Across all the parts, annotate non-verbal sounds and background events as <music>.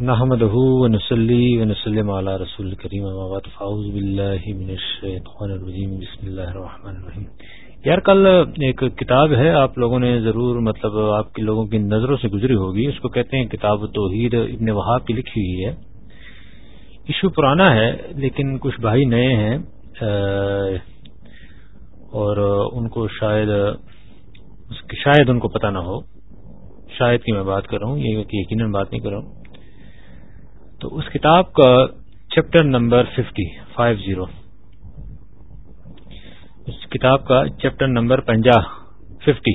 نحمد ونسلی ونسلم علی رسول کریم فاؤز باللہ من الشیطان الرجیم بسم اللہ الرحمن الرحیم یار، کل ایک کتاب ہے، آپ لوگوں نے ضرور مطلب آپ کے لوگوں کی نظروں سے گزری ہوگی۔ اس کو کہتے ہیں کتاب توحید ابن وہاب کی لکھی ہوئی ہے۔ ایشو پرانا ہے، لیکن کچھ بھائی نئے ہیں۔ اور ان کو شاید شاید ان کو پتہ نہ ہو۔ شاید کی میں بات کر رہا ہوں، یہ یقیناً بات نہیں کر رہا ہوں۔ تو اس کتاب کا chapter number fifty five zero اس کتاب کا چیپٹر نمبر پنجا ففٹی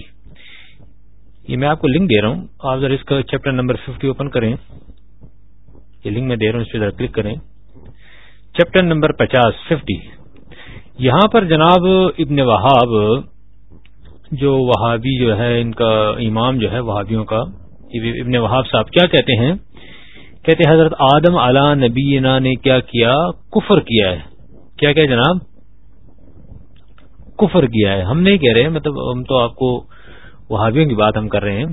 یہ میں آپ کو لنک دے رہا ہوں. آپ ذرا اس کا چیپٹر نمبر ففٹی اوپن کریں. یہ لنک میں دے رہا ہوں، اس پہ ذرا کلک کریں. چیپٹر نمبر پچاس ففٹی یہاں پر جناب ابن وہاب، جو وہابی جو ہے، ان کا امام جو ہے، وہابیوں کا ابن وہاب صاحب کیا کہتے ہیں؟ کہتے حضرت آدم علی نبینا نے کیا کیا؟ کفر کیا ہے۔ کیا کیا جناب؟ کفر کیا ہے۔ ہم نہیں کہہ رہے مطلب ہم تو آپ کو وہابیوں کی بات ہم کر رہے ہیں۔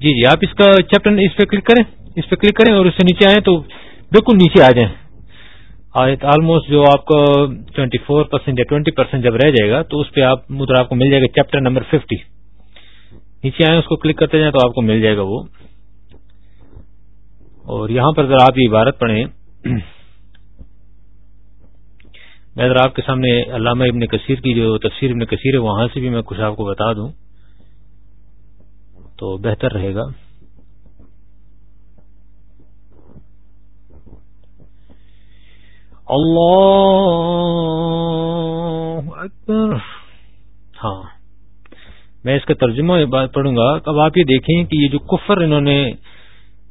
جی جی آپ اس کا چیپٹر اس پہ کلک کریں۔ اس پہ کلک کریں اور اس سے نیچے آئیں تو بالکل نیچے آ جائیں۔ آلموسٹ جو آپ کو ٹوینٹی فور پرسینٹ یا ٹوینٹی پرسینٹ جب رہ جائے گا تو اس پہ آپ مدر آپ کو مل جائے گا چیپٹر نمبر ففٹی نیچے آئیں، اس کو کلک کرتے جائیں تو آپ کو مل جائے گا وہ۔ اور یہاں پر ذرا آپ یہ عبارت پڑھیں، میں ذرا آپ کے سامنے علامہ ابن کثیر کی جو تفسیر ابن کثیر ہے، وہاں سے بھی میں کچھ آپ کو بتا دوں تو بہتر رہے گا۔ اللہ اکبر۔ ہاں۔ میں اس کا ترجمہ پڑھوں گا۔ اب آپ یہ دیکھیں کہ یہ جو کفر انہوں نے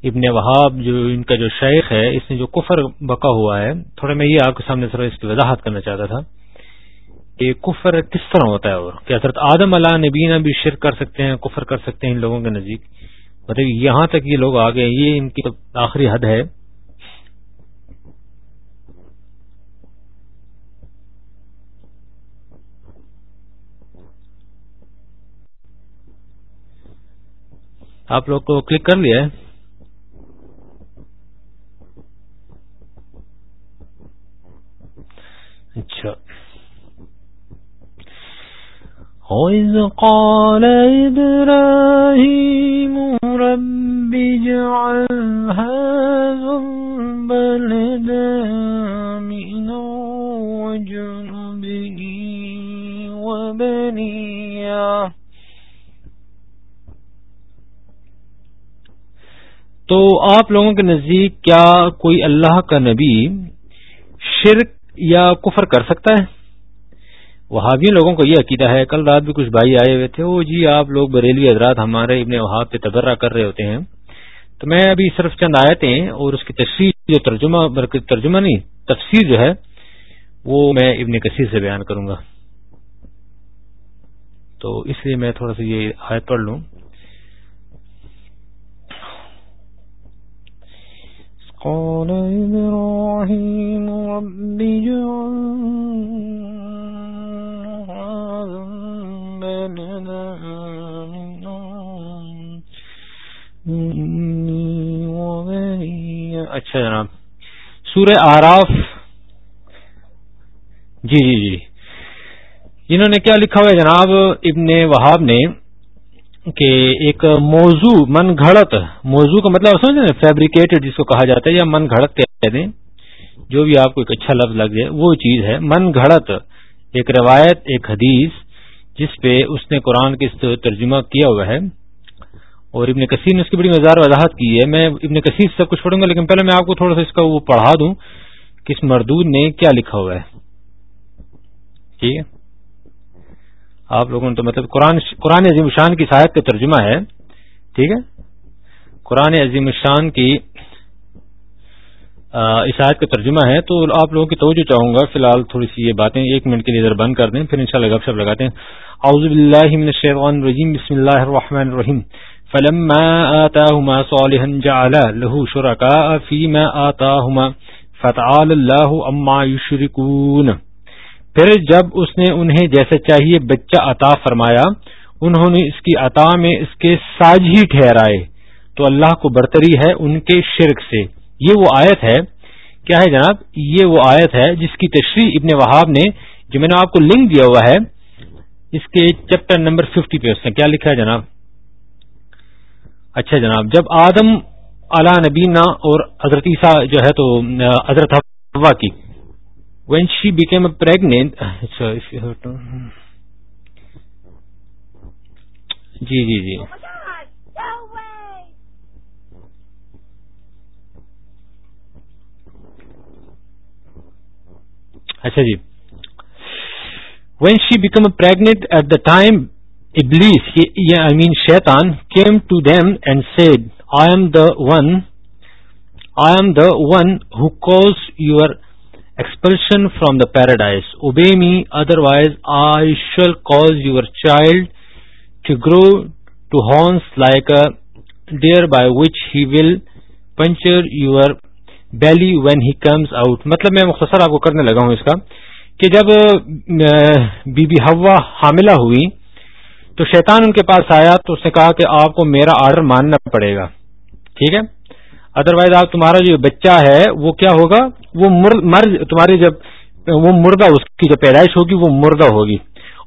ابن وہاب جو ان کا جو شیخ ہے، اس نے جو کفر بکا ہوا ہے، تھوڑا میں یہ آپ کے سامنے تھوڑا اس کی وضاحت کرنا چاہتا تھا کہ کفر کس طرح ہوتا ہے اور کیا حضرت آدم علیہ نبینا بھی شرک کر سکتے ہیں، کفر کر سکتے ہیں ان لوگوں کے نزدیک۔ مطلب یہاں تک یہ لوگ آگے یہ ان کی آخری حد ہے۔ آپ لوگ کو کلک کر لیا ہے۔ اچھا۔ وَإِذْ قَالَ إِبْرَاهِيمُ رَبِّ اجْعَلْ هَذَا الْبَلَدَ آمِنًا وَاجْنُبْنِي وَبَنِيَّ تو آپ لوگوں کے نزدیک کیا کوئی اللہ کا نبی شرک یا کفر کر سکتا ہے؟ وہابی لوگوں کو یہ عقیدہ ہے، کل رات بھی کچھ بھائی آئے ہوئے تھے وہ جی آپ لوگ بریلی حضرات ہمارے ابن وہاب پہ تبرہ کر رہے ہوتے ہیں۔ تو میں ابھی صرف چند آیتیں اور اس کی تصویر جو ترجمہ ترجمہ نہیں، تفسیر جو ہے، وہ میں ابن کثیر سے بیان کروں گا۔ تو اس لیے میں تھوڑا سا یہ آیت پڑھ لوں۔ قال إبراهيم رب جعل هذا البلد آمنا إني وبريا اچھا جناب سورہ آراف جی جی جی, جی، جنہوں نے کیا لکھا ہوا ہے؟ جناب ابن وہاب نے کہ ایک موضوع من گھڑت، موضوع کا مطلب سمجھ فیبریکیٹڈ جس کو کہا جاتا ہے، یا من گھڑت کہہ دیں جو بھی آپ کو ایک اچھا لفظ لگ جائے، وہ چیز ہے من گھڑت۔ ایک روایت، ایک حدیث، جس پہ اس نے قرآن کی ترجمہ کیا ہوا ہے۔ اور ابن کثیر نے اس کی بڑی مزار وضاحت کی ہے۔ میں ابن کثیر سب کچھ پڑھوں گا، لیکن پہلے میں آپ کو تھوڑا سا اس کا وہ پڑھا دوں، کہ اس مردود نے کیا لکھا ہوا ہے۔ ٹھیک ہے؟ آپ لوگوں نے تو مطلب قرآن قرآن عظیم الشان کی صاحب کا ترجمہ ہے۔ ٹھیک ہے؟ قرآن عظیم الشان کی عشاعت کا ترجمہ ہے۔ تو آپ لوگوں کی توجہ چاہوں گا۔ فی الحال تھوڑی سی یہ باتیں ایک منٹ کے لیے ادھر بند کر دیں۔ پھر انشاءاللہ گپ شپ لگاتے ہیں۔ اعوذ باللہ من الشیطان الرجیم۔ بسم اللہ الرحمن الرحیم۔ فلما آتاهما صالحا جعل له شركاء فيما آتاهما فتعال الله عما يشركون پھر جب اس نے انہیں جیسے چاہیے بچہ عطا فرمایا، انہوں نے اس کی عطا میں اس کے ساج ہی ٹھہرائے۔ تو اللہ کو برتری ہے ان کے شرک سے۔ یہ وہ آیت ہے۔ کیا ہے جناب؟ یہ وہ آیت ہے جس کی تشریح ابن وہاب نے، جو میں نے آپ کو لنک دیا ہوا ہے، اس کے چیپٹر نمبر ففٹی پہ اس نے کیا لکھا ہے جناب؟ اچھا جناب، جب آدم اعلی نبینا اور حضرت عیسیٰ جو ہے تو، حضرت حوا کی when she became a pregnant جی جی جی اچھا جی when she became a pregnant at the time Iblis, I mean Shaitan, came to them and said, I am the one who caused expulsion from the paradise obey me otherwise I shall cause your child to grow two horns like deer by which he will puncture your belly when he comes out مطلب میں مختصر آپ کو کرنے لگا ہوں اس کا کہ جب بی بی ہوا حاملہ ہوئی تو شیطان ان کے پاس آیا تو اس نے کہا کہ آپ کو میرا آرڈر ماننا پڑے گا۔ ٹھیک ہے؟ ادروائز آپ، تمہارا جو بچہ ہے، وہ کیا ہوگا؟ وہ مر تمہاری جب، وہ مردہ، اس کی جو پیدائش ہوگی، وہ مردہ ہوگی۔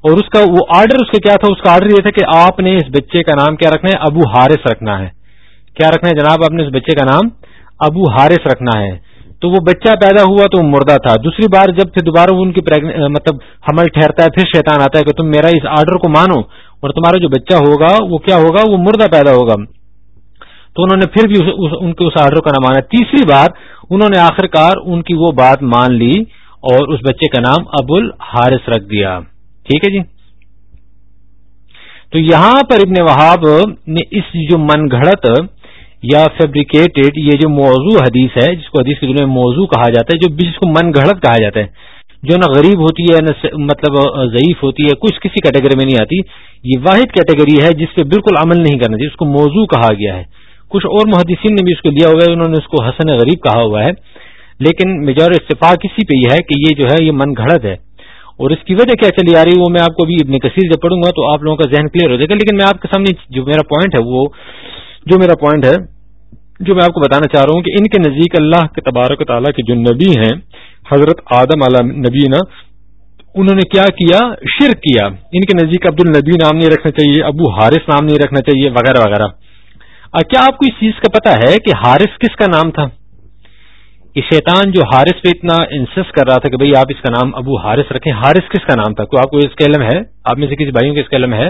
اور اس کا، وہ آرڈر اس کا کیا تھا؟ اس کا آرڈر یہ تھا کہ آپ نے اس بچے کا نام کیا رکھنا ہے؟ ابو ہارس رکھنا ہے۔ کیا رکھنا ہے جناب؟ آپ نے اس بچے کا نام ابو ہارس رکھنا ہے۔ تو وہ بچہ پیدا ہوا تو وہ مردہ تھا۔ دوسری بار جب پھر دوبارہ وہ ان کی مطلب حمل ٹھہرتا ہے، پھر شیطان آتا ہے کہ تم میرا اس آرڈر کو مانو اور تمہارا جو بچہ ہوگا، وہ کیا ہوگا؟ وہ مردہ پیدا ہوگا۔ تو انہوں نے پھر بھی ان کے اس آرڈر کا نام مانا۔ تیسری بار انہوں نے آخر کار ان کی وہ بات مان لی اور اس بچے کا نام ابو الحارث رکھ دیا۔ ٹھیک ہے جی؟ تو یہاں پر ابن وہاب نے اس جو من گھڑت یا فیبریکیٹڈ یہ جو موضوع حدیث ہے، جس کو حدیث کی دنیا میں موضوع کہا جاتا ہے، جو جس کو من گھڑت کہا جاتا ہے، جو نہ غریب ہوتی ہے، نہ مطلب ضعیف ہوتی ہے، کچھ کسی کیٹیگری میں نہیں آتی۔ یہ واحد کیٹیگری ہے جس پہ بالکل عمل نہیں کرنا چاہیے، اس کو موضوع کہا گیا ہے۔ کچھ اور محدثین نے بھی اس کو لیا ہوا ہے، انہوں نے اس کو حسن غریب کہا ہوا ہے۔ لیکن میجور اتفاق اسی پہ یہ ہے کہ یہ جو ہے، یہ من گھڑت ہے۔ اور اس کی وجہ کیا چلی آ رہی ہے؟ وہ میں آپ کو بھی ابن کثیر جب پڑھوں گا تو آپ لوگوں کا ذہن کلیئر ہو جائے گا۔ لیکن میں آپ کے سامنے جو میرا پوائنٹ ہے، وہ جو میرا پوائنٹ ہے، جو میں آپ کو بتانا چاہ رہا ہوں کہ ان کے نزدیک اللہ کے تبارک تعالیٰ کے جو نبی ہیں، حضرت آدم علیہ نبی نا انہوں نے کیا کیا؟ شرک کیا۔ ان کے نزدیک عبد النبی نام نہیں رکھنا چاہیے، ابو حارث نام نہیں رکھنا چاہیے، وغیرہ وغیرہ۔ کیا آپ کو اس چیز کا پتا ہے کہ حارث کس کا نام تھا؟ یہ شیطان جو حارث پہ اتنا انسس کر رہا تھا کہ بھئی آپ اس کا نام ابو حارث رکھیں۔ حارث کس کا نام تھا؟ کوئی آپ کو اس کا علم ہے، آپ میں سے کسی بھائیوں کا اس کا علم ہے۔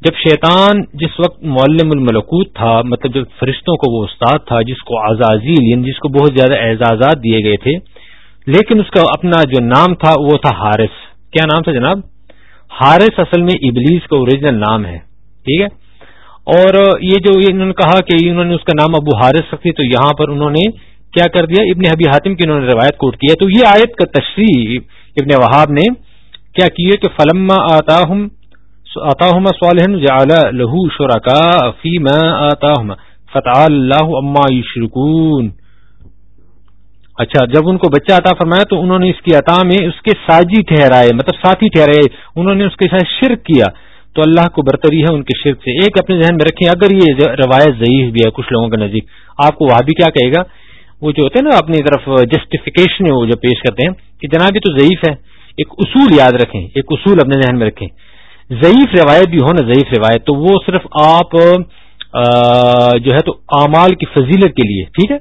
جب شیطان جس وقت معلم الملکوت تھا مطلب جب فرشتوں کو وہ استاد تھا، جس کو آزازیل یعنی جس کو بہت زیادہ اعزازات دیے گئے تھے، لیکن اس کا اپنا جو نام تھا، وہ تھا حارث۔ کیا نام تھا جناب؟ حارث اصل میں ابلیس کا اوریجنل نام ہے۔ ٹھیک ہے؟ اور یہ جو انہوں نے کہا کہ انہوں نے اس کا نام ابو حارث رکھی تو یہاں پر انہوں نے کیا کر دیا؟ ابن حبی حاتم کی انہوں نے روایت کوٹ کی ہے۔ تو یہ آیت کا تشریح ابن وہاب نے کیا کی ہے کہ فلما آتا ہوں آتا ہوں لہو شرکا فیم آتا ہوں فتح اللہ اما شرکون اچھا جب ان کو بچہ عطا فرمایا تو انہوں نے اس کی عطا میں اس کے ساجی ٹھہرائے مطلب ساتھی ٹھہرائے، انہوں نے اس کے ساتھ شرک کیا۔ تو اللہ کو برتری ہے ان کے شرک سے۔ ایک اپنے ذہن میں رکھیں، اگر یہ روایت ضعیف بھی ہے کچھ لوگوں کے نزدیک، آپ کو وہاں بھی کیا کہے گا؟ وہ جو ہوتے ہیں نا اپنی طرف جسٹیفیکیشن وہ جو پیش کرتے ہیں کہ جناب یہ تو ضعیف ہے۔ ایک اصول یاد رکھیں، ایک اصول اپنے ذہن میں رکھیں۔ ضعیف روایت بھی ہو نا، ضعیف روایت، تو وہ صرف آپ جو ہے تو اعمال کی فضیلت کے لیے، ٹھیک ہے؟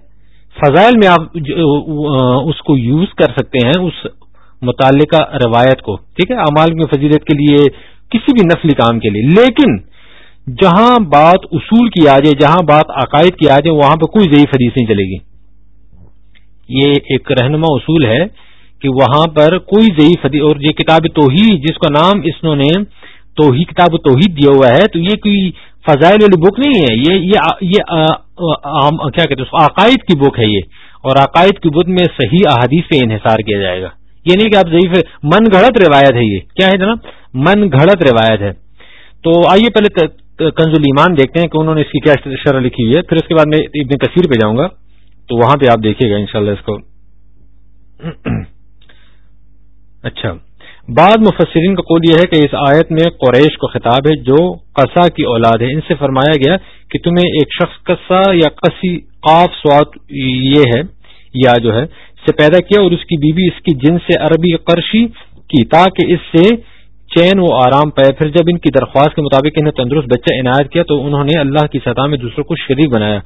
فضائل میں آپ اس کو یوز کر سکتے ہیں، اس متعلقہ روایت کو، ٹھیک ہے؟ امال کی فضیلت کے لیے کسی بھی نسلی کام کے لیے۔ لیکن جہاں بات اصول کی آ جائے، جہاں بات عقائد کی آ جائے، وہاں پہ کوئی ضعیف حدیث نہیں چلے گی۔ یہ ایک رہنما اصول ہے کہ وہاں پر کوئی ضعیف حدیث، اور یہ کتاب توحید، جس کا نام اس نے توحید، کتاب توحید دیا ہوا ہے، تو یہ کوئی فضائل والی بک نہیں ہے۔ یہ یہ یہ کیا کہتے ہیں عقائد کی بک ہے یہ۔ اور عقائد کی بک میں صحیح احادیث پہ انحصار کیا جائے گا۔ یہ نہیں کہ آپ ضعیف، من گھڑت روایت ہے یہ۔ کیا ہے جناب؟ من گھڑت روایت ہے۔ تو آئیے پہلے کنز ایمان دیکھتے ہیں کہ انہوں نے اس کی کیا شرح لکھی ہے۔ پھر اس کے بعد میں ابن کثیر پہ جاؤں گا۔ تو وہاں پہ آپ دیکھیے گا انشاءاللہ اس کو۔ <clears throat> اچھا۔ بعد مفسرین کا قول یہ ہے کہ اس آیت میں قریش کو خطاب ہے، جو قصا کی اولاد ہے۔ ان سے فرمایا گیا کہ تمہیں ایک شخص قصا یا قصی قاف سوات یہ ہے، یا جو ہے، سے پیدا کیا اور اس کی بیوی اس کی جن سے عربی قرشی کی، تاکہ اس سے چین و آرام پائے پھر جب ان کی درخواست کے مطابق انہیں تندرست بچہ عنایت کیا تو انہوں نے اللہ کی سطح میں دوسروں کو شریک بنایا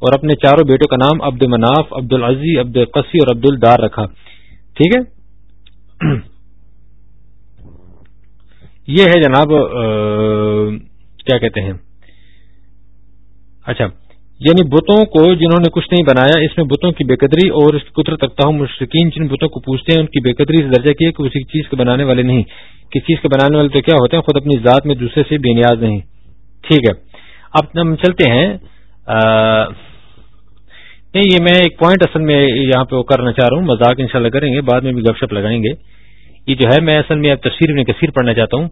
اور اپنے چاروں بیٹوں کا نام عبد مناف، عبد العزی عبد القسی اور عبد الدار رکھا۔ ٹھیک ہے؟ یہ ہے جناب کیا کہتے ہیں؟ اچھا۔ یعنی بتوں کو جنہوں نے کچھ نہیں بنایا، اس میں بتوں کی بے قدری اور اس کی قدرت رکھتا ہوں مشرقین جن بتوں کو پوچھتے ہیں، ان کی بے قدری سے درجہ کیا کہ اسی چیز کے بنانے والے نہیں۔ کسی چیز کے بنانے والے تو کیا ہوتے ہیں؟ خود اپنی ذات میں دوسرے سے بے نیاز نہیں۔ ٹھیک ہے۔ اب ہم چلتے ہیں۔ نہیں، یہ میں ایک پوائنٹ اصل میں یہاں پہ وہ کرنا چاہ رہا ہوں۔ مذاق ان کریں گے، بعد میں بھی گپ شپ لگائیں گے۔ یہ جو ہے، میں اصل میں اب تصویر میں کثیر پڑھنا چاہتا ہوں۔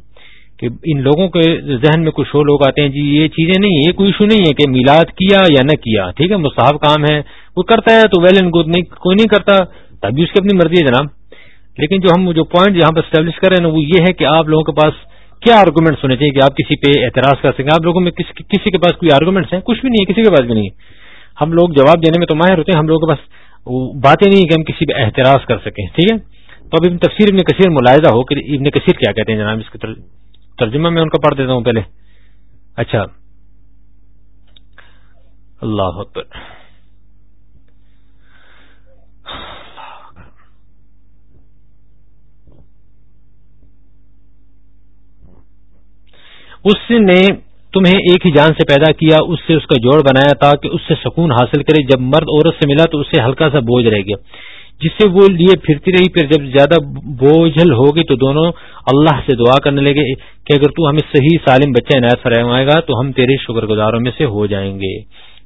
کہ ان لوگوں کے ذہن میں کچھ اور لوگ آتے ہیں جی یہ چیزیں نہیں یہ کوئی ایشو نہیں ہے کہ میلاد کیا یا نہ کیا، ٹھیک ہے، مستحب کام ہے وہ کرتا ہے تو ویل اینڈ گڈ نہیں، کوئی نہیں کرتا تبھی اس کی اپنی مرضی ہے جناب۔ لیکن جو ہم جو پوائنٹ یہاں پر اسٹیبلش کر رہے ہیں وہ یہ ہے کہ آپ لوگوں کے پاس کیا آرگومنٹس ہونے چاہیے کہ آپ کسی پہ اعتراض کر سکیں۔ آپ لوگوں میں کسی کے پاس کوئی آرگومنٹس ہیں؟ کچھ بھی نہیں ہے، کسی کے پاس بھی نہیں ہے۔ ہم لوگ جواب دینے میں تو ماہر ہوتے ہیں، ہم لوگوں کے پاس باتیں نہیں کہ ہم کسی پہ احتراز کر سکیں، ٹھیک ہے؟ تو اب ابن تفسیر ابن کثیر ملاحظہ ہو کہ ابن کثیر کیا کہتے ہیں جناب اس کے ترجمہ میں ان کا پڑھ دیتا ہوں پہلے۔ اچھا۔ اللہ اکبر۔ اس نے تمہیں ایک ہی جان سے پیدا کیا، اس سے اس کا جوڑ بنایا تاکہ اس سے سکون حاصل کرے۔ جب مرد عورت سے ملا تو اسے ہلکا سا بوجھ رہ گیا۔ جس سے وہ لیے پھرتی رہی، پھر جب زیادہ بوجھل ہوگی تو دونوں اللہ سے دعا کرنے لگے کہ اگر تو ہمیں صحیح سالم بچہ عنایت فرمائے گا تو ہم تیرے شکر گزاروں میں سے ہو جائیں گے۔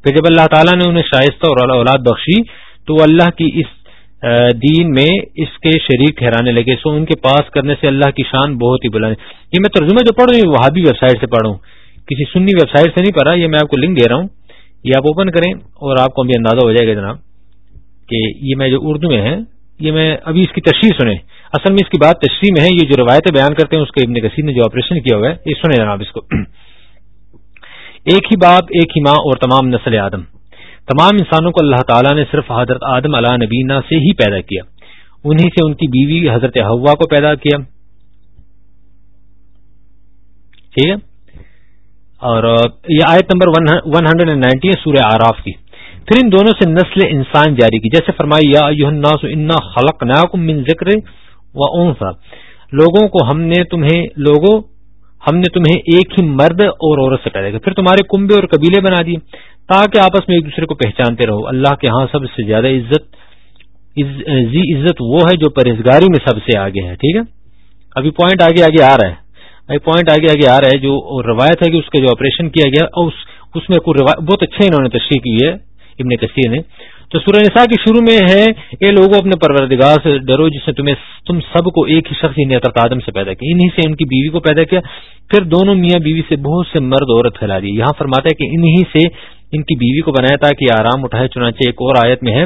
پھر جب اللہ تعالیٰ نے انہیں شائستہ اور اولاد بخشی تو وہ اللہ کی اس دین میں اس کے شریک ٹھہرانے لگے۔ سو ان کے پاس کرنے سے اللہ کی شان بہت ہی بلند یہ میں ترجمہ جو پڑھ رہی ہوں وہابی ویب سائٹ سے پڑھوں۔ کسی سنی ویب سائٹ سے نہیں پڑھا، یہ میں آپ کو لنک دے رہا ہوں۔ یہ آپ اوپن کریں اور آپ کو بھی اندازہ ہو جائے گا جناب۔ کہ یہ میں جو اردو میں ہے یہ میں ابھی اس کی تشریح سنیں۔ اصل میں اس کی بات تشریح میں ہے، یہ جو روایتیں بیان کرتے ہیں، اس کے ابن کثیر نے جو آپریشن کیا ہوا ہے، یہ سنیں جناب اس کو۔ ایک ہی باپ، ایک ہی ماں اور تمام نسل آدم۔ تمام انسانوں کو اللہ تعالیٰ نے صرف حضرت آدم علیہ نبینا سے ہی پیدا کیا۔ انہی سے ان کی بیوی حضرت ہوا کو پیدا کیا۔ ٹھیک ہے؟ اور یہ آیت number one hundred and ninety ہے، سورہ آراف کی۔ پھر ان دونوں سے نسل انسان جاری کی۔ جیسے فرمائی یا الناس انا من ذکر و انسا لوگوں کو ہم نے تمہیں لوگوں ہم نے تمہیں ایک ہی مرد اور عورت سے پیدا کیا۔ پھر تمہارے کنبے اور قبیلے بنا دیے تاکہ آپس میں ایک دوسرے کو پہچانتے رہو۔ اللہ کے ہاں سب سے زیادہ عزت زی عزت وہ ہے جو پرہزگاری میں سب سے آگے ہے ٹھیک ہے؟ ابھی پوائنٹ آگے آگے آ رہا ہے۔ ابھی پوائنٹ آگے آگے آ رہا ہے جو روایت ہے کہ اس کا جو آپریشن کیا گیا اس, اس میں بہت اچھے انہوں نے تشریح کی ہے۔ ابن کثیر نے۔ تو سورہ نساء کے شروع میں ہے، اے لوگوں اپنے پروردگار سے ڈرو جس نے تمہیں، تم سب کو ایک ہی شخص یعنی حضرت آدم سے پیدا کیا انہی سے ان کی بیوی کو پیدا کیا۔ پھر دونوں میاں بیوی سے بہت سے مرد، عورت پھیلا دی۔ یہاں فرماتا ہے کہ انہی سے ان کی بیوی کو بنایا تھا کہ آرام اٹھائے۔ چنانچہ ایک اور آیت میں ہے۔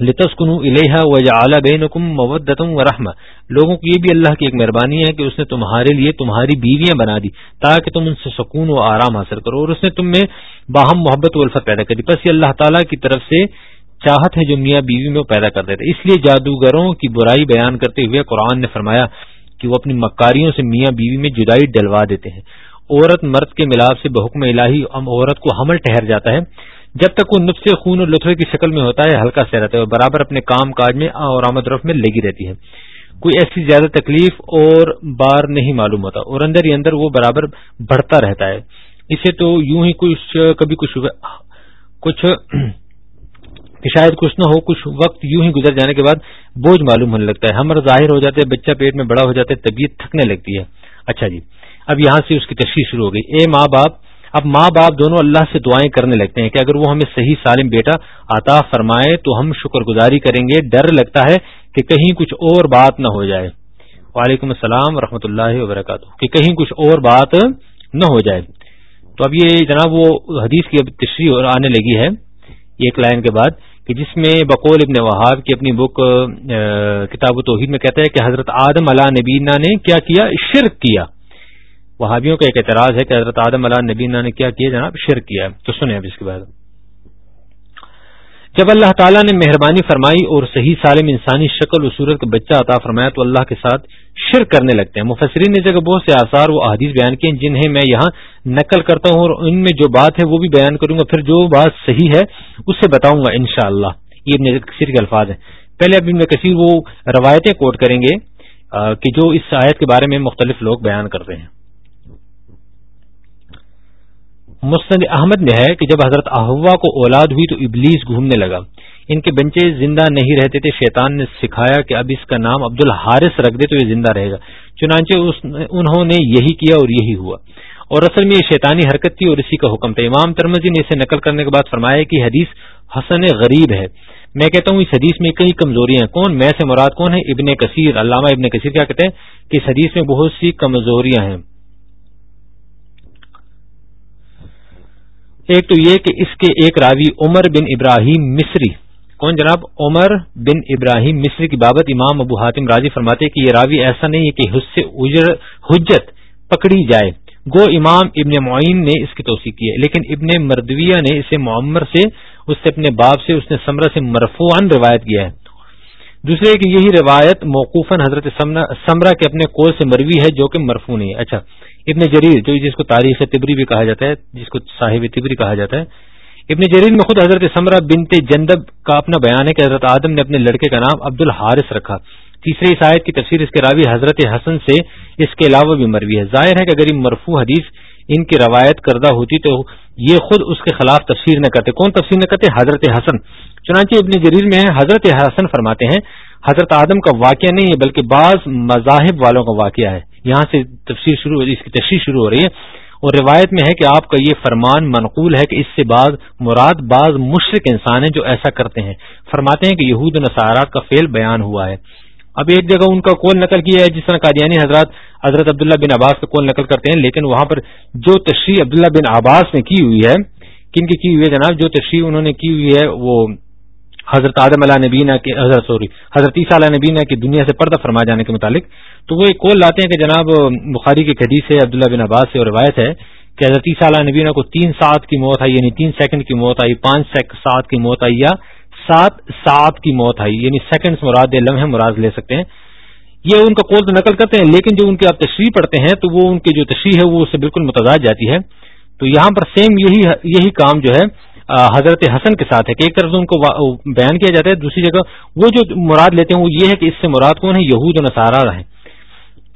لتسکنو الیہا وجعل بینکم مودتم ورحمہ لوگوں کی یہ بھی اللہ کی ایک مہربانی ہے کہ اس نے تمہارے لیے تمہاری بیویاں بنا دی، تاکہ تم ان سے سکون و آرام حاصل کرو۔ اور اس نے تم میں باہم محبت و الفت پیدا کر دی۔ بس یہ اللہ تعالیٰ کی طرف سے چاہت ہے جو میاں بیوی میں پیدا کر دیتے۔ اس لیے جادوگروں کی برائی بیان کرتے ہوئے قرآن نے فرمایا کہ وہ اپنی مکاریوں سے میاں بیوی میں جدائی ڈلوا دیتے ہیں۔ عورت مرد کے ملاپ سے بحکم الہی عورت کو حمل ٹہر جاتا ہے۔ جب تک وہ نفس خون اور لطفے کی شکل میں ہوتا ہے، ہلکا سے رہتا ہے اور برابر اپنے کام کاج میں اور آمد رف میں لگی رہتی ہے۔ کوئی ایسی زیادہ تکلیف اور بار نہیں معلوم ہوتا اور اندر ہی اندر وہ برابر بڑھتا رہتا ہے۔ اسے تو یوں ہی کچھ، کبھی کچھ کچھ <clears throat> شاید کچھ نہ ہو، کچھ وقت یوں ہی گزر جانے کے بعد بوجھ معلوم ہونے لگتا ہے۔ ہمر ظاہر ہو جاتے بچہ پیٹ میں بڑا ہو جاتا ہے، طبیعت تھکنے لگتی ہے۔ اچھا جی اب یہاں سے اس کی تشریح شروع ہو گئی۔ اے ماں باپ، اب ماں باپ دونوں اللہ سے دعائیں کرنے لگتے ہیں کہ اگر وہ ہمیں صحیح سالم بیٹا عطا فرمائے تو ہم شکر گزاری کریں گے۔ ڈر لگتا ہے کہ کہیں کچھ اور بات نہ ہو جائے۔ وعلیکم السلام ورحمۃ اللہ وبرکاتہ۔ کہ کہیں کچھ اور بات نہ ہو جائے۔ تو اب یہ جناب وہ حدیث کی اب تشریح آنے لگی ہے ایک لائن کے بعد کہ جس میں بقول ابن وہاب کی اپنی بک کتاب و توحید میں کہتا ہے کہ حضرت آدم علا نبینا نے کیا کیا؟ شرک کیا۔ وہابیوں کا ایک اعتراض ہے کہ حضرت آدم علا نبینا نے کیا کیا جناب؟ شرک کیا۔ تو سنیں اب اس کے بعد۔ جب اللہ تعالیٰ نے مہربانی فرمائی اور صحیح سالم انسانی شکل و صورت کا بچہ عطا فرمایا تو اللہ کے ساتھ شرک کرنے لگتے ہیں۔ مفسرین نے جگہ بہت سے آثار و احادیث بیان کیے جنہیں میں یہاں نقل کرتا ہوں اور ان میں جو بات ہے وہ بھی بیان کروں گا۔ پھر جو بات صحیح ہے اس سے بتاؤں گا انشاءاللہ۔ یہ ابن کثیر کے الفاظ ہیں۔ پہلے اب ابن کثیر وہ روایتیں کوٹ کریں گے کہ جو اس آیت کے بارے میں مختلف لوگ بیان کرتے ہیں۔ مسند احمد میں ہے کہ جب حضرت احوا کو اولاد ہوئی تو ابلیس گھومنے لگا۔ ان کے بچے زندہ نہیں رہتے تھے۔ شیطان نے سکھایا کہ اب اس کا نام عبد الحارث رکھ دے تو یہ زندہ رہے گا۔ چنانچہ انہوں نے یہی کیا اور یہی ہوا۔ اور اصل میں یہ شیطانی حرکت تھی اور اسی کا حکم تھا۔ امام ترمزی نے اسے نقل کرنے کے بعد فرمایا کہ حدیث حسن غریب ہے۔ میں کہتا ہوں اس حدیث میں کئی کمزوریاں ہیں۔ کون؟ میں سے مراد کون ہے؟ ابن کثیر۔ علامہ ابن کثیر کیا کہتے ہیں کہ اس حدیث میں بہت سی کمزوریاں ہیں۔ ایک تو یہ کہ اس کے ایک راوی عمر بن ابراہیم مصری، کون جناب؟ عمر بن ابراہیم مصری کی بابت امام ابو حاتم راضی فرماتے کہ یہ راوی ایسا نہیں ہے کہ حس حجت پکڑی جائے۔ گو امام ابن معین نے اس کی توسیع کی ہے، لیکن ابن مردویہ نے اسے معمر سے، اس سے اپنے باپ سے، اس نے سمرہ سے مرفوعن روایت کیا ہے۔ دوسرے کہ یہی روایت موقوفاً حضرت سمرہ کے اپنے کول سے مروی ہے جو کہ مرفو نہیں ہے۔ اچھا ابن جریر، جو جس کو تاریخ تبری بھی کہا جاتا ہے، جس کو صاحب تبری کہا جاتا ہے۔ ابن جریر میں خود حضرت سمرہ بنت جندب کا اپنا بیان ہے کہ حضرت آدم نے اپنے لڑکے کا نام عبد الحارث رکھا تیسرے عیسائیت کی تفسیر اس کے راوی حضرت حسن سے اس کے علاوہ بھی مروی ہے۔ ظاہر ہے کہ اگر یہ مرفو حدیث ان کی روایت کردہ ہوتی تو یہ خود اس کے خلاف تفسیر نہ کرتے۔ کون تفسیر نہ کرتے؟ حضرت حسن۔ چنانچہ ابن جریر میں حضرت حسن فرماتے ہیں، حضرت آدم کا واقعہ نہیں ہے، بلکہ بعض مذاہب والوں کا واقعہ ہے۔ یہاں سے تفسیر شروع اس کی تشریح شروع ہو رہی ہے۔ اور روایت میں ہے کہ آپ کا یہ فرمان منقول ہے کہ اس سے بعض مراد بعض مشرق انسان ہیں جو ایسا کرتے ہیں۔ فرماتے ہیں کہ یہود نصارات کا فیل بیان ہوا ہے۔ اب ایک جگہ ان کا کول نقل کیا ہے، جس طرح قادیانی حضرات حضرت عبداللہ بن عباس کا کول نقل کرتے ہیں، لیکن وہاں پر جو تشریح عبداللہ بن عباس نے کی ہوئی ہے، کن کی کی ہوئی ہے جناب؟ جو تشریح انہوں نے کی ہوئی ہے وہ حضرت آدم علیہ نبینا کے حضرت سوری، حضرت عیسیٰ علیہ نبینا کی دنیا سے پردہ فرما جانے کے متعلق۔ تو وہ ایک کول لاتے ہیں کہ جناب، بخاری کی حدیث سے عبداللہ بن عباس سے اور روایت ہے کہ حضرت عیسیٰ علیہ نبینا کو تین سات کی موت آئی یعنی تین سیکنڈ کی موت آئی، پانچ سات کی موت آئی یا سات سات کی موت آئی یعنی سیکنڈ مراد لمحے مراد لے سکتے ہیں۔ یہ ان کا کول تو نقل کرتے ہیں، لیکن جو ان کی آپ تشریح پڑھتے ہیں، تو وہ ان کی جو تشریح ہے، وہ اس سے بالکل متضاد جاتی ہے۔ تو یہاں پر سیم یہی یہی کام جو ہے حضرت حسن کے ساتھ ہے کہ ایک طرف سے ان کو بیان کیا جاتا ہے، دوسری جگہ وہ جو مراد لیتے ہیں وہ یہ ہے کہ اس سے مراد کون ہے؟ یہود و نصارہ ہے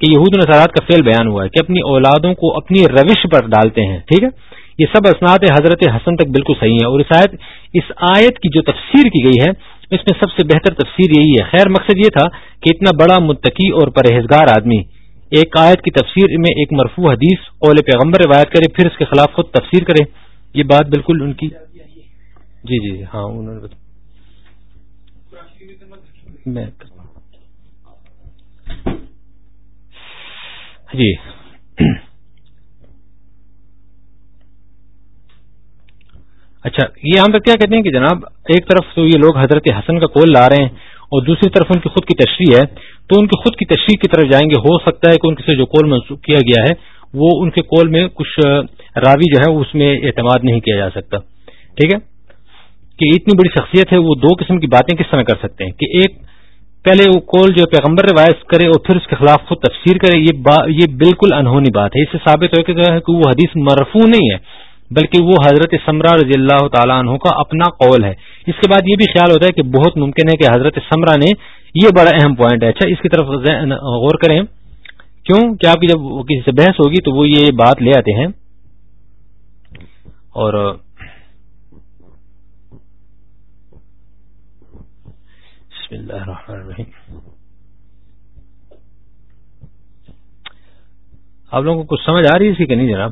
کہ یہود و نصارات کا فعل بیان ہوا ہے کہ اپنی اولادوں کو اپنی روش پر ڈالتے ہیں، ٹھیک ہے؟ یہ سب اسناد حضرت حسن تک بالکل صحیح ہے اور اس آیت اس آیت کی جو تفسیر کی گئی ہے، اس میں سب سے بہتر تفسیر یہی ہے۔ خیر مقصد یہ تھا کہ اتنا بڑا متقی اور پرہیزگار آدمی ایک آیت کی تفسیر میں ایک مرفوع حدیث اول پیغمبر روایت کرے، پھر اس کے خلاف خود تفسیر کرے، یہ بات بالکل ان کی جی،, جی جی ہاں انہوں نے میں جی۔ اچھا یہ ہم کیا کہتے ہیں کہ جناب، ایک طرف تو یہ لوگ حضرت حسن کا کول لا رہے ہیں اور دوسری طرف ان کی خود کی تشریح ہے، تو ان کی خود کی تشریح کی طرف جائیں گے، ہو سکتا ہے کہ ان سے جو کول منسوخ کیا گیا ہے، وہ ان کے کول میں کچھ راوی جو ہے، اس میں اعتماد نہیں کیا جا سکتا۔ ٹھیک ہے؟ کہ اتنی بڑی شخصیت ہے، وہ دو قسم کی باتیں کس طرح کر سکتے ہیں؟ کہ ایک، پہلے وہ کول جو پیغمبر روایت کرے اور پھر اس کے خلاف خود تفسیر کرے، یہ یہ بالکل انہونی بات ہے۔ اس سے ثابت ہو کہ وہ حدیث مرفو نہیں ہے، بلکہ وہ حضرت سمرا رضی اللہ تعالیٰ عنہ کا اپنا قول ہے۔ اس کے بعد یہ بھی خیال ہوتا ہے کہ بہت ممکن ہے کہ حضرت سمرا نے یہ بڑا اہم پوائنٹ ہے۔ اچھا اس کی طرف غور کریں۔ کیوں؟ کہ آپ کی جب کسی سے بحث ہوگی تو وہ یہ بات لے آتے ہیں۔ اور بسم اللہ الرحمن الرحیم۔ آپ لوگوں کو کچھ سمجھ آ رہی ہے اسی کہ نہیں جناب؟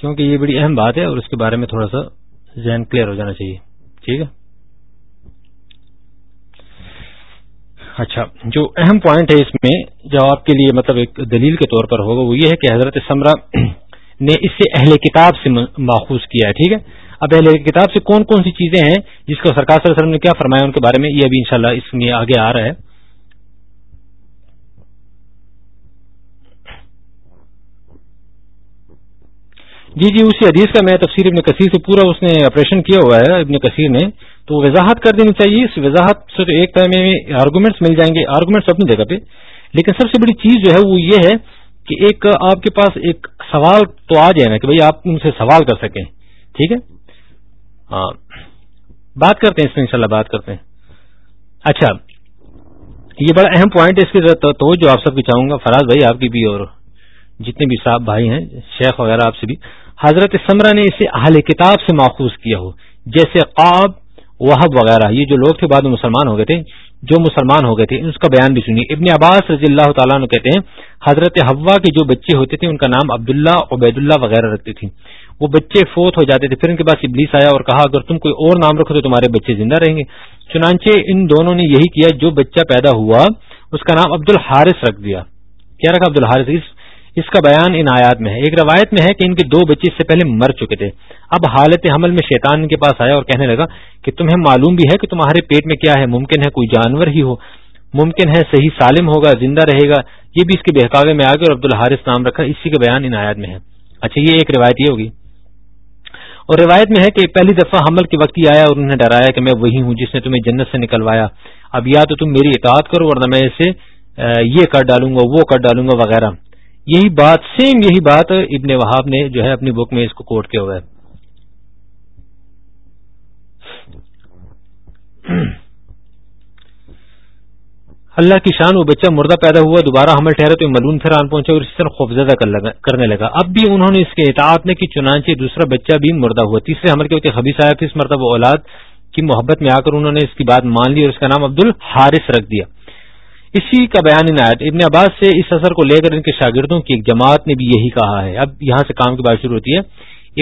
کیونکہ یہ بڑی اہم بات ہے اور اس کے بارے میں تھوڑا سا ذہن کلیئر ہو جانا چاہیے۔ ٹھیک ہے؟ اچھا جو اہم پوائنٹ ہے اس میں جو آپ کے لیے مطلب ایک دلیل کے طور پر ہوگا وہ یہ ہے کہ حضرت سمرا نے اس سے اہل کتاب سے ماخوذ کیا ہے، ٹھیک ہے؟ اب اہل کتاب سے کون کون سی چیزیں ہیں جس کو سرکار صلی اللہ علیہ وسلم نے کیا فرمایا ان کے بارے میں؟ یہ ابھی انشاءاللہ اس میں آگے آ رہا ہے۔ جی جی اسی حدیث کا میں تفسیر ابن کثیر سے پورا اس نے آپریشن کیا ہوا ہے، ابن کثیر نے۔ تو وضاحت کر دینی چاہیے، اس وضاحت سے ایک ٹائم میں آرگومنٹس مل جائیں گے آرگومنٹس اپنی جگہ پہ۔ لیکن سب سے بڑی چیز جو ہے وہ یہ ہے کہ ایک آپ کے پاس ایک سوال تو آ جائے نا کہ بھائی آپ ان سے سوال کر سکیں، ٹھیک ہے؟ ہاں۔ بات کرتے ہیں اس میں انشاءاللہ بات کرتے ہیں۔ اچھا یہ بڑا اہم پوائنٹ ہے، اس کی تو جو آپ سب کی چاہوں گا، فراز بھائی آپ کی بھی اور جتنے بھی صاحب بھائی ہیں، شیخ وغیرہ آپ سے بھی۔ حضرت سمرا نے اسے اہل کتاب سے ماخوذ کیا ہو، جیسے قاب وحب وغیرہ، یہ جو لوگ تھے بعد میں مسلمان ہو گئے تھے، جو مسلمان ہو گئے تھے اس کا بیان بھی سنیے۔ ابن عباس رضی اللہ تعالیٰ نے کہتے ہیں، حضرت ہوا کے جو بچے ہوتے تھے، ان کا نام عبداللہ عبید اللہ وغیرہ رکھتے تھے۔ وہ بچے فوت ہو جاتے تھے۔ پھر ان کے پاس ابلیس آیا اور کہا، اگر تم کوئی اور نام رکھو تو تمہارے بچے زندہ رہیں گے۔ چنانچہ ان دونوں نے یہی کیا، جو بچہ پیدا ہوا، اس کا نام عبد الحارث رکھ دیا۔ کیا رکھا عبد الحارث اس کا بیان ان آیات میں ہے۔ ایک روایت میں ہے کہ ان کے دو بچے اس سے پہلے مر چکے تھے۔ اب حالت حمل میں شیطان ان کے پاس آیا اور کہنے لگا کہ تمہیں معلوم بھی ہے کہ تمہارے پیٹ میں کیا ہے۔ ممکن ہے کوئی جانور ہی ہو۔ ممکن ہے صحیح سالم ہوگا، زندہ رہے گا۔ یہ بھی اس کے بہکاوے میں آگے اور عبد الحارث نام رکھا۔ اسی کا بیان ان آیات میں ہے۔ اچھا یہ ایک روایت یہ ہوگی۔ اور روایت میں ہے کہ پہلی دفعہ حمل کے وقت ہی آیا اور انہیں ڈرایا کہ میں وہی ہوں جس نے تمہیں جنت سے نکلوایا۔ اب یا تو تم میری اطاعت کرو ورنہ میں اسے یہ کر ڈالوں گا، وہ کر ڈالوں گا وغیرہ۔ یہی بات سیم یہی بات ابن وہاب نے جو ہے اپنی بک میں اس کو کوٹ کیا ہوا ہے۔ اللہ کی شان وہ بچہ مردہ پیدا ہوا، دوبارہ حمل ٹھہرے تو ملون پھر آن پہنچے اور اس طرح خوفزدہ کرنے لگا۔ اب بھی انہوں نے اس کے اطاعت نے کی، چنانچہ دوسرا بچہ بھی مردہ ہوا۔ تیسرے حمل کے وقت خبیص آیا پھر اس مرتبہ اولاد کی محبت میں آ کر انہوں نے اس کی بات مان لی اور اس کا نام عبد الحارث رکھ دیا۔ اسی کا بیان عنایت، ابن عباس سے اس اثر کو لے کر ان کے شاگردوں کی ایک جماعت نے بھی یہی کہا ہے۔ اب یہاں سے کام کی بات شروع ہوتی ہے۔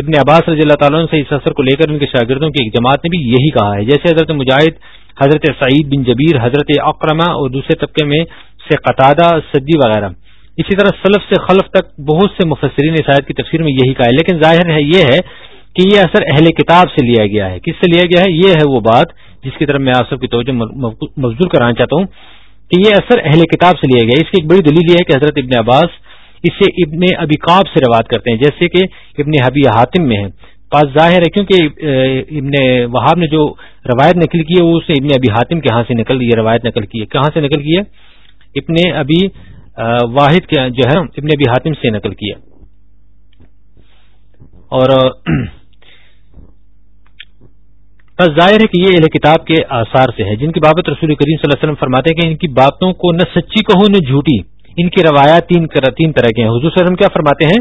ابن عباس رضی اللہ تعالیٰ سے اس اثر کو لے کر ان کے شاگردوں کی ایک جماعت نے بھی یہی کہا ہے۔ جیسے حضرت مجاہد حضرت سعید بن جبیر، حضرت اکرما اور دوسرے طبقے میں سے قطادہ صدی وغیرہ۔ اسی طرح سلف سے خلف تک بہت سے مفسرین عیسائیت کی تفسیر میں یہی کہا ہے، لیکن ظاہر ہے یہ ہے کہ یہ اثر اہل کتاب سے لیا گیا ہے۔ کس سے لیا گیا ہے؟ یہ ہے وہ بات جس کی طرف میں آپ سب کی توجہ مبزور کرانا چاہتا ہوں کہ یہ اثر اہل کتاب سے لیا گیا اس کی ایک بڑی دلیل یہ ہے کہ حضرت ابن عباس اسے ابن ابی قاب سے روایت کرتے ہیں، جیسے کہ ابن حبی حاتم میں ہے۔ پاس ظاہر ہے، کیونکہ ابن وہاب نے جو روایت نقل کی ہے، وہ اسے ابن ابی حاتم کے ہاں سے نکل یہ روایت نقل کی ہے۔ کہاں سے نکل کی ہے؟ ابن ابی واحد کے جو ہے، ابن ابی حاتم سے نقل کیا اور بس ظاہر ہے کہ یہ اہل کتاب کے آثار سے ہے۔ جن کی بابت رسول کریم صلی اللہ علیہ وسلم فرماتے ہیں کہ ان کی باتوں کو نہ سچی کہو، نہ جھوٹی۔ ان کی روایات تین تین طرح کے ہیں۔ حضور صلی اللہ علیہ وسلم کیا فرماتے ہیں؟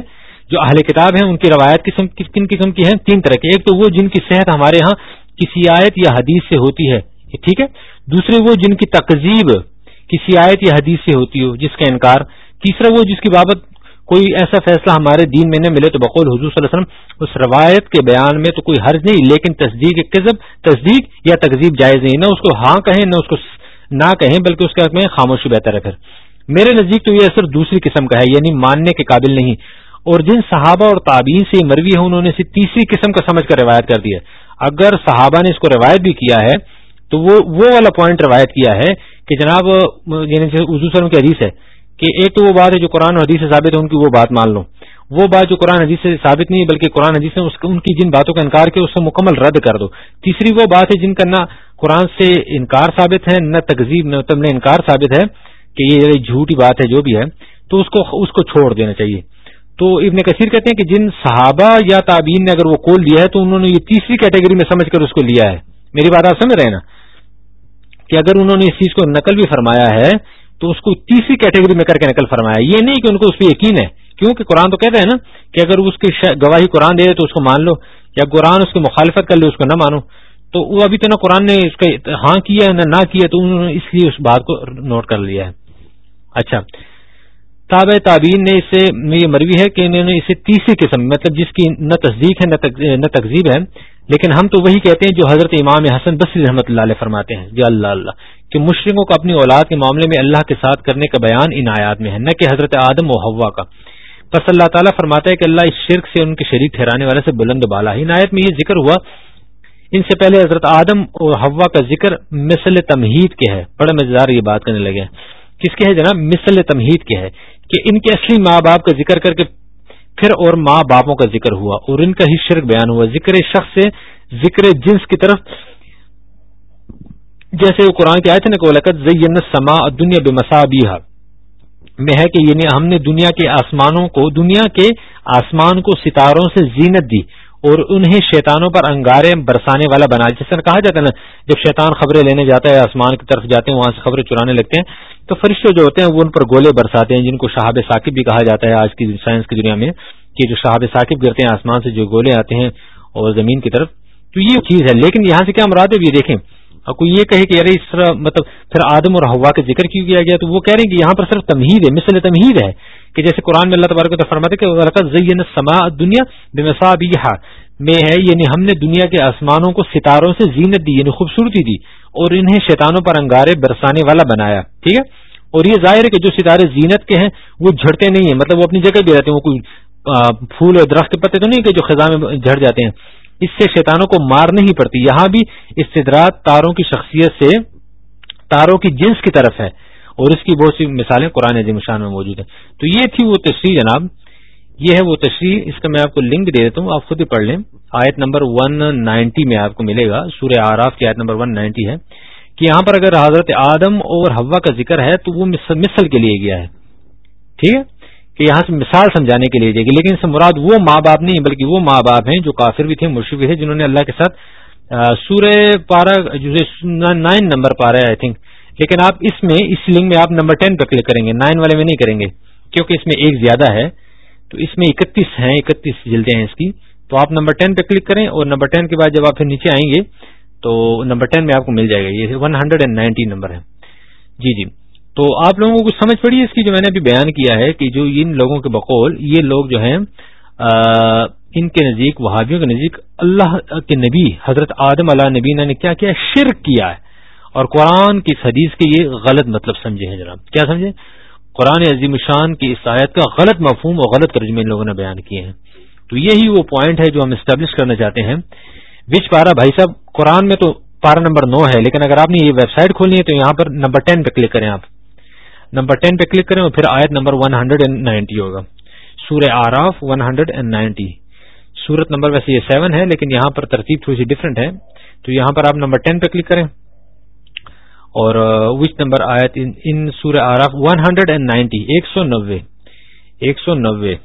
جو اہل کتاب ہیں، ان کی روایت کن قسم کی ہیں؟ تین طرح کی۔ ایک تو وہ جن کی صحت ہمارے ہاں کسی آیت یا حدیث سے ہوتی ہے۔ ٹھیک ہے؟ دوسرے وہ جن کی تقزیب کسی آیت یا حدیث سے ہوتی ہو، جس کا انکار۔ تیسرا وہ جس کی بابت کوئی ایسا فیصلہ ہمارے دین میں نہ ملے تو بقول حضور صلی اللہ علیہ وسلم، اس روایت کے بیان میں تو کوئی حرج نہیں، لیکن تصدیق کذب تصدیق یا تقزیب جائز نہیں۔ نہ اس کو ہاں کہیں، نہ اس کو نہ کہیں، بلکہ اس کے حق میں خاموشی بہتر ہے۔ پھر میرے نزدیک تو یہ اثر دوسری قسم کا ہے یعنی ماننے کے قابل نہیں۔ اور جن صحابہ اور تعبین سے مروی ہے، انہوں نے اسے تیسری قسم کا سمجھ کر روایت کر دی ہے۔ اگر صحابہ نے اس کو روایت بھی کیا ہے، تو وہ وہ والا پوائنٹ روایت کیا ہے کہ جناب یعنی حضور وسلم کی حدیث ہے کہ ایک تو وہ بات ہے جو قرآن حدیث سے ثابت ہے، ان کی وہ بات مان لو۔ وہ بات جو قرآن حدیث سے ثابت نہیں ہے، بلکہ قرآن حدیث نے ان کی جن باتوں کا انکار کیا، اس سے مکمل رد کر دو۔ تیسری وہ بات ہے جن کا نہ قرآن سے انکار ثابت ہے، نہ تقزیب نہ تم نے انکار ثابت ہے کہ یہ جھوٹی بات ہے، جو بھی ہے، تو اس کو اس کو چھوڑ دینا چاہیے۔ تو ابن کثیر کہتے ہیں کہ جن صحابہ یا تعبین نے اگر وہ کول لیا ہے تو انہوں نے یہ تیسری کیٹیگری میں سمجھ کر اس کو لیا ہے۔ میری بات آپ سمجھ رہے ہیں نا؟ کہ اگر انہوں نے اس چیز کو نقل بھی فرمایا ہے تو اس کو تیسری کیٹیگری میں کر کے نقل فرمایا یہ نہیں کہ ان کو اس پہ یقین ہے۔ کیونکہ قرآن تو کہتے ہیں نا کہ اگر اس کی گواہی قرآن دے تو اس کو مان لو، یا قرآن اس کی مخالفت کر لے اس کو نہ مانو۔ تو وہ ابھی تو نہ قرآن نے اس کا ہاں کیا نہ نہ کیا تو انہوں نے اس لیے اس بات کو نوٹ کر لیا ہے۔ اچھا۔ تاب تعبین نے اس سے یہ مروی ہے کہ انہوں نے اسے تیسری قسم مطلب جس کی نہ تصدیق ہے، نہ تقزیب ہے۔ لیکن ہم تو وہی کہتے ہیں جو حضرت امام حسن بصری رحمۃ اللہ علیہ فرماتے ہیں جو اللہ اللہ، کہ مشرقوں کو اپنی اولاد کے معاملے میں اللہ کے ساتھ کرنے کا بیان ان آیات میں ہے، نہ کہ حضرت آدم و ہوا کا۔ بس اللہ تعالیٰ فرماتا ہے کہ اللہ اس شرک سے ان کے شریک ٹھہرانے والے سے بلند بالا۔ ہی نایت میں یہ ذکر ہوا، ان سے پہلے حضرت آدم اور ہوا کا ذکر مثل تمہید کے ہے۔ بڑے مزیدار یہ بات کرنے لگے کس کے ہے جناب؟ مثل تمہید کے ہے۔ کہ ان کے اصلی ماں باپ کا ذکر کر کے پھر اور ماں باپوں کا ذکر ہوا اور ان کا ہی شرک بیان ہوا۔ ذکر شخص سے ذکر جنس کی طرف، جیسے وہ قرآن کی آئے تھے نا کہ سما دنیا بے مسابیہ میں ہے کہ یعنی ہم نے دنیا کے آسمانوں کو، دنیا کے آسمان کو ستاروں سے زینت دی۔ اور انہیں شیطانوں پر انگارے برسانے والا بنا۔ جس طرح کہا جاتا ہے نا، جب شیطان خبریں لینے جاتا ہے، آسمان کی طرف جاتے ہیں، وہاں سے خبریں چرانے لگتے ہیں، تو فرشتے جو ہوتے ہیں، وہ ان پر گولے برساتے ہیں، جن کو شہاب ثاقب بھی کہا جاتا ہے آج کی سائنس کی دنیا میں، کہ جو شہاب ثاقب گرتے ہیں، آسمان سے جو گولے آتے ہیں اور زمین کی طرف۔ تو یہ چیز ہے، لیکن یہاں سے کیا مراد ہے؟ یہ دیکھیں اور کوئی یہ کہے کہ یار اس طرح مطلب پھر آدم اور ہوا کا ذکر کیوں کیا گیا؟ تو وہ کہہ رہے ہیں کہ یہاں پر صرف تمہید ہے، مثل تمہید ہے کہ جیسے قرآن میں اللہ تبارک فرماتے کہ سما دنیا بے میں ہے یعنی ہم نے دنیا کے آسمانوں کو ستاروں سے زینت دی یعنی خوبصورتی دی اور انہیں شیطانوں پر انگارے برسانے والا بنایا، ٹھیک ہے؟ اور یہ ظاہر ہے کہ جو ستارے زینت کے ہیں، وہ جھڑتے نہیں ہیں مطلب وہ اپنی جگہ بھی رہتے ہیں، وہ کوئی پھول اور درخت کے پتے تو نہیں کہ جو خزاں میں جھڑ جاتے ہیں۔ اس سے شیطانوں کو مار نہیں پڑتی۔ یہاں بھی استدراج تاروں کی شخصیت سے تاروں کی جنس کی طرف ہے اور اس کی بہت سی مثالیں قرآن عظیم شان میں موجود ہیں۔ تو یہ تھی وہ تشریح جناب۔ یہ ہے وہ تشریح۔ اس کا میں آپ کو لنک دے دیتا ہوں۔ آپ خود ہی پڑھ لیں۔ آیت نمبر ون نائنٹی میں آپ کو ملے گا۔ سورہ آراف کی آیت نمبر ون نائنٹی ہے کہ یہاں پر اگر حضرت آدم اور ہوا کا ذکر ہے تو وہ مثل کے لیے گیا ہے۔ ٹھیک ہے؟ کہ یہاں سے مثال سمجھانے کے لیے جائے گی۔ لیکن اس سے مراد وہ ماں باپ نہیں، بلکہ وہ ماں باپ ہیں جو کافر بھی تھے مرشد بھی تھے، جنہوں نے اللہ کے ساتھ سورہ پارا نائن نمبر پارا ہے آئی تھنک لیکن آپ اس میں، اس لنک میں آپ نمبر ٹین پہ کلک کریں گے، نائن والے میں نہیں کریں گے، کیونکہ اس میں ایک زیادہ ہے۔ تو اس میں اکتیس ہیں، اکتیس جلدیں ہیں اس کی۔ تو آپ نمبر ٹین پہ کلک کریں اور نمبر ٹین کے بعد جب آپ پھر نیچے آئیں گے، تو نمبر ٹین میں آپ کو مل جائے گا۔ یہ one hundred and ninety number ہے۔ جی جی۔ تو آپ لوگوں کو کچھ سمجھ پڑی ہے اس کی جو میں نے ابھی بیان کیا ہے کہ جو ان لوگوں کے بقول، یہ لوگ جو ہیں ان کے نزدیک، وہابیوں کے نزدیک اللہ کے نبی، حضرت آدم علیہ نبینا نے کیا کیا؟ شرک کیا ہے۔ اور قرآن کی حدیث کے یہ غلط مطلب سمجھے ہیں جناب۔ کیا سمجھے؟ قرآن عظیم شان کی اس آیت کا غلط مفہوم اور غلط ترجمے ان لوگوں نے بیان کیے ہیں۔ تو یہی وہ پوائنٹ ہے جو ہم اسٹیبلش کرنا چاہتے ہیں۔ وچ پارا بھائی صاحب، قرآن میں تو پارا نمبر نو ہے، لیکن اگر آپ نے یہ ویب سائٹ کھولنی ہے تو یہاں پر نمبر ٹین پہ کلک کریں آپ۔ نمبر ٹین پہ کلک کریں اور پھر آیت number one hundred and ninety ہوگا۔ سورہ آراف ون ہنڈریڈ اینڈ نائنٹی۔ سورت نمبر ویسے یہ سیون ہے، لیکن یہاں پر ترتیب تھوڑی سی ڈفرنٹ ہے۔ تو یہاں پر آپ نمبر ٹین پہ کلک کریں۔ اور وچ نمبر آیت ان سورہ آراف ون ہنڈریڈ اینڈ نائنٹی؟ ایک سو نوے۔ ایک سو نوے۔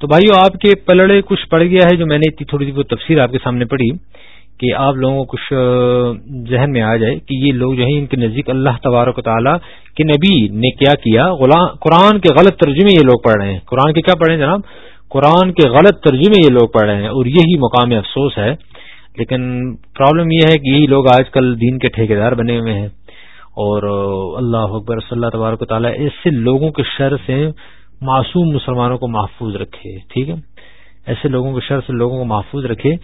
تو بھائیو، آپ کے پلڑے کچھ پڑ گیا ہے جو میں نے اتنی تھوڑی سی وہ تفصیل آپ کے سامنے پڑھی۔ کہ آپ لوگوں کو کچھ ذہن میں آ جائے کہ یہ لوگ جو ہیں ان کے نزدیک اللہ تبارک و تعالیٰ کے نبی نے کیا کیا؟ قرآن کے غلط ترجمے یہ لوگ پڑھ رہے ہیں۔ قرآن کے کیا پڑھ رہے ہیں جناب؟ قرآن کے غلط ترجمے یہ لوگ پڑھ رہے ہیں اور یہی مقام افسوس ہے۔ لیکن پرابلم یہ ہے کہ یہی لوگ آج کل دین کے ٹھیکیدار بنے ہوئے ہیں۔ اور اللہ اکبر، صلی اللہ تبارک و تعالیٰ ایسے لوگوں کے شر سے معصوم مسلمانوں کو محفوظ رکھے، ٹھیک ہے؟ ایسے لوگوں کے شر سے لوگوں کو محفوظ رکھے۔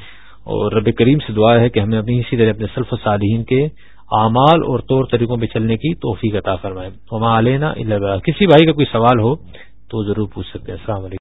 اور رب کریم سے دعا ہے کہ ہمیں اپنی اسی طرح اپنے سلف صالحین کے اعمال اور طور طریقوں پہ چلنے کی توفیق عطا فرمائے۔ وما علینا کسی بھائی کا کوئی سوال ہو تو ضرور پوچھ سکتے ہیں۔ السلام علیکم۔